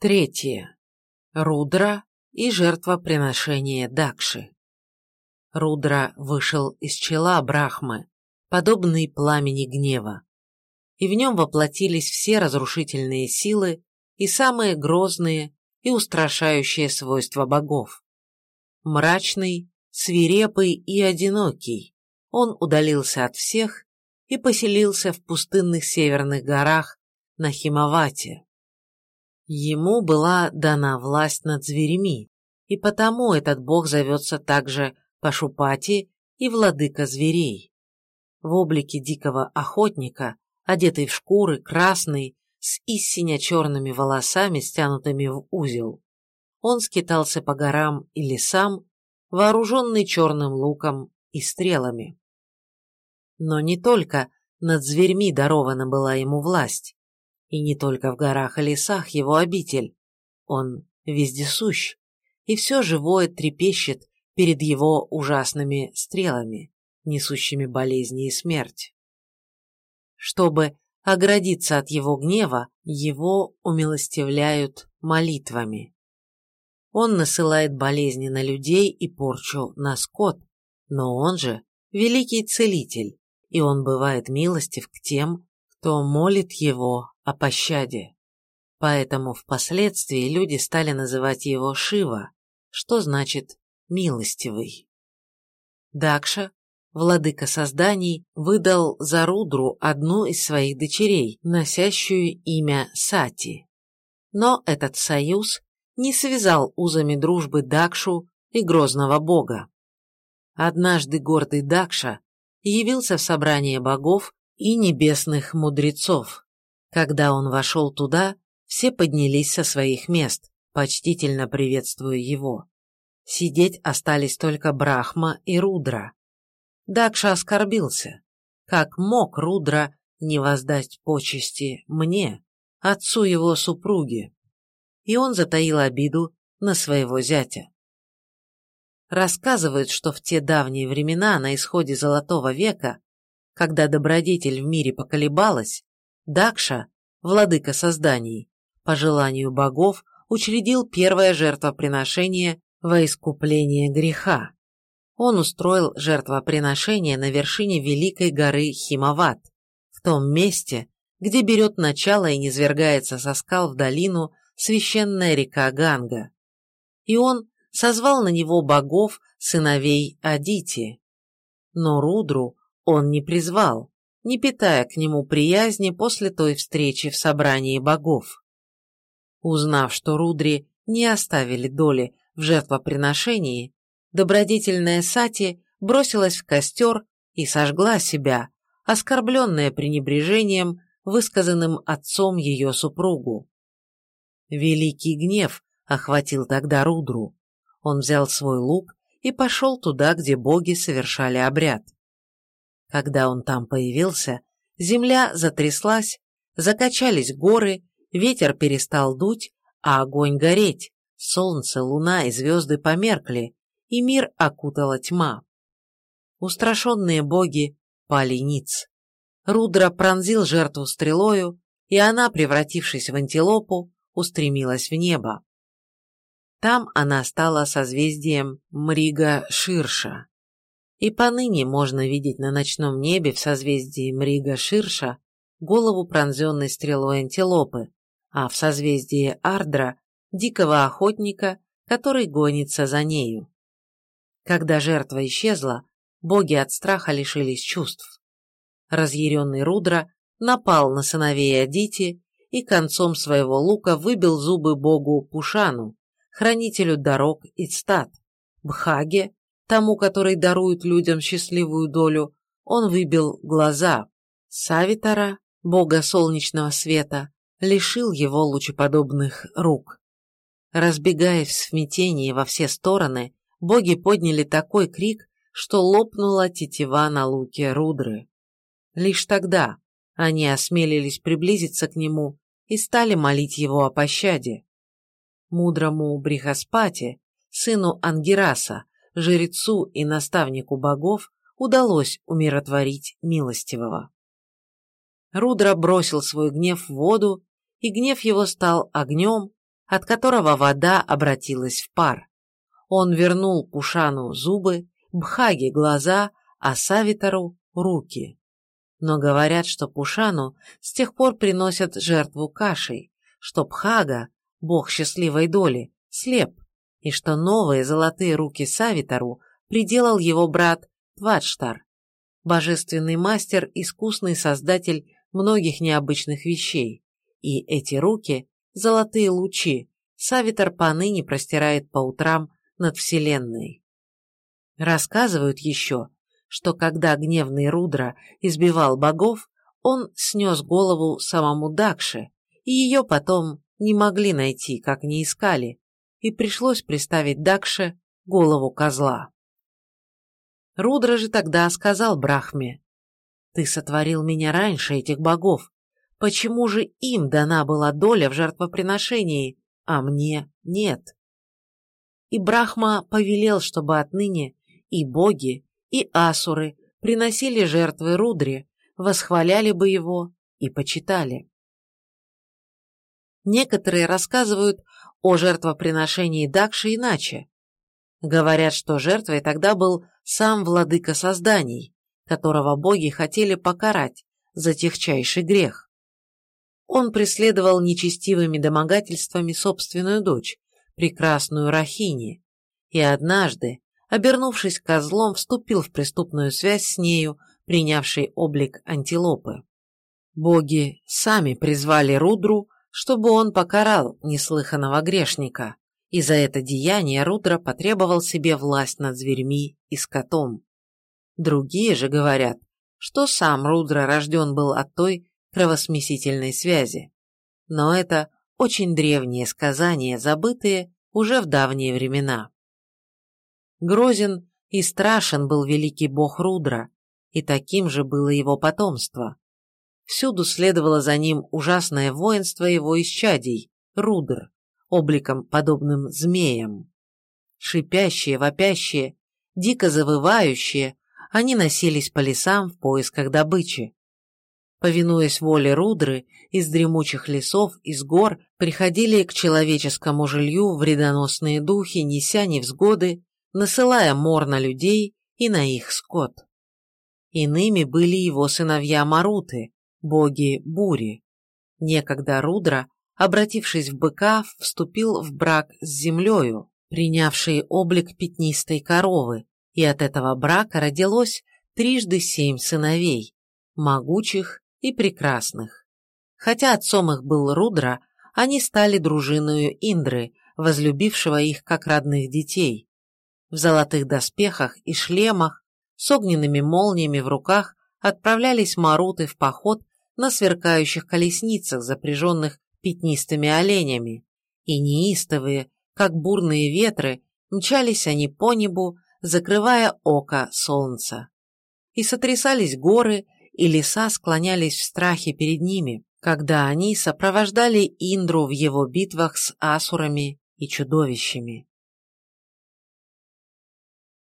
Третье. Рудра и жертвоприношение Дакши. Рудра вышел из чела Брахмы, подобный пламени гнева, и в нем воплотились все разрушительные силы и самые грозные и устрашающие свойства богов. Мрачный, свирепый и одинокий, он удалился от всех и поселился в пустынных северных горах на Химавате. Ему была дана власть над зверями, и потому этот бог зовется также Пашупати и владыка зверей. В облике дикого охотника, одетый в шкуры, красный, с истинно черными волосами, стянутыми в узел. Он скитался по горам и лесам, вооруженный черным луком и стрелами. Но не только над зверьми дарована была ему власть. И не только в горах и лесах его обитель. Он вездесущ, и все живое трепещет перед его ужасными стрелами, несущими болезни и смерть. Чтобы оградиться от его гнева, его умилостивляют молитвами. Он насылает болезни на людей и порчу на скот, но он же великий целитель, и он бывает милостив к тем, кто молит его о пощаде. Поэтому впоследствии люди стали называть его Шива, что значит «милостивый». Дакша, владыка созданий, выдал за Рудру одну из своих дочерей, носящую имя Сати. Но этот союз не связал узами дружбы Дакшу и грозного бога. Однажды гордый Дакша явился в собрание богов и небесных мудрецов. Когда он вошел туда, все поднялись со своих мест, почтительно приветствуя его. Сидеть остались только Брахма и Рудра. Дакша оскорбился. Как мог Рудра не воздать почести мне, отцу его супруги? И он затаил обиду на своего зятя. Рассказывают, что в те давние времена, на исходе Золотого века, когда добродетель в мире поколебалась, Дакша, владыка созданий, по желанию богов учредил первое жертвоприношение во искупление греха. Он устроил жертвоприношение на вершине великой горы Химават, в том месте, где берет начало и низвергается со скал в долину священная река Ганга. И он созвал на него богов, сыновей Адити. Но Рудру он не призвал, не питая к нему приязни после той встречи в собрании богов. Узнав, что Рудри не оставили доли в жертвоприношении, добродетельная Сати бросилась в костер и сожгла себя, оскорбленная пренебрежением, высказанным отцом ее супругу. Великий гнев охватил тогда Рудру. Он взял свой лук и пошел туда, где боги совершали обряд. Когда он там появился, земля затряслась, закачались горы, ветер перестал дуть, а огонь гореть, солнце, луна и звезды померкли, и мир окутала тьма. Устрашенные боги пали ниц. Рудра пронзил жертву стрелою, и она, превратившись в антилопу, устремилась в небо. Там она стала созвездием Мрига Ширша. И поныне можно видеть на ночном небе в созвездии Мрига Ширша голову пронзенной стрелой антилопы, а в созвездии Ардра – дикого охотника, который гонится за нею. Когда жертва исчезла, боги от страха лишились чувств. Разъяренный Рудра напал на сыновей Адити и концом своего лука выбил зубы богу Пушану, хранителю дорог и стад. Бхаге, тому, который дарует людям счастливую долю, он выбил глаза. Савитара, бога солнечного света, лишил его лучеподобных рук. Разбегаясь в смятении во все стороны, боги подняли такой крик, что лопнула тетива на луке Рудры. Лишь тогда они осмелились приблизиться к нему и стали молить его о пощаде мудрому Брихаспате, сыну Ангираса, жрецу и наставнику богов, удалось умиротворить милостивого. Рудра бросил свой гнев в воду, и гнев его стал огнем, от которого вода обратилась в пар. Он вернул Кушану зубы, Бхаге глаза, а Савитару руки. Но говорят, что Пушану с тех пор приносят жертву кашей, что Бхага, бог счастливой доли, слеп, и что новые золотые руки Савитару приделал его брат Твадштар, божественный мастер, искусный создатель многих необычных вещей, и эти руки, золотые лучи, Савитар поныне простирает по утрам над Вселенной. Рассказывают еще, что когда гневный Рудра избивал богов, он снес голову самому Дакше, и ее потом не могли найти, как не искали, и пришлось приставить Дакше голову козла. Рудра же тогда сказал Брахме, «Ты сотворил меня раньше этих богов. Почему же им дана была доля в жертвоприношении, а мне нет?» И Брахма повелел, чтобы отныне и боги, и асуры приносили жертвы Рудре, восхваляли бы его и почитали. Некоторые рассказывают о жертвоприношении Дакши иначе. Говорят, что жертвой тогда был сам владыка созданий, которого боги хотели покарать за техчайший грех. Он преследовал нечестивыми домогательствами собственную дочь, прекрасную Рахини, и однажды, обернувшись козлом, вступил в преступную связь с нею, принявшей облик антилопы. Боги сами призвали Рудру, чтобы он покарал неслыханного грешника, и за это деяние Рудра потребовал себе власть над зверьми и скотом. Другие же говорят, что сам Рудра рожден был от той кровосмесительной связи. Но это очень древние сказания, забытые уже в давние времена. Грозен и страшен был великий бог Рудра, и таким же было его потомство. Всюду следовало за ним ужасное воинство его исчадий, Рудр, обликом подобным змеям. Шипящие, вопящие, дико завывающие, они носились по лесам в поисках добычи. Повинуясь воле Рудры, из дремучих лесов, из гор приходили к человеческому жилью вредоносные духи, неся невзгоды, насылая мор на людей и на их скот. Иными были его сыновья Маруты, боги бури. Некогда Рудра, обратившись в быка, вступил в брак с землею, принявшей облик пятнистой коровы, и от этого брака родилось трижды семь сыновей, могучих и прекрасных. Хотя отцом их был Рудра, они стали дружиною Индры, возлюбившего их как родных детей. В золотых доспехах и шлемах, с огненными молниями в руках, отправлялись маруты в поход на сверкающих колесницах, запряженных пятнистыми оленями, и неистовые, как бурные ветры, мчались они по небу, закрывая око солнца. И сотрясались горы, и леса склонялись в страхе перед ними, когда они сопровождали Индру в его битвах с асурами и чудовищами.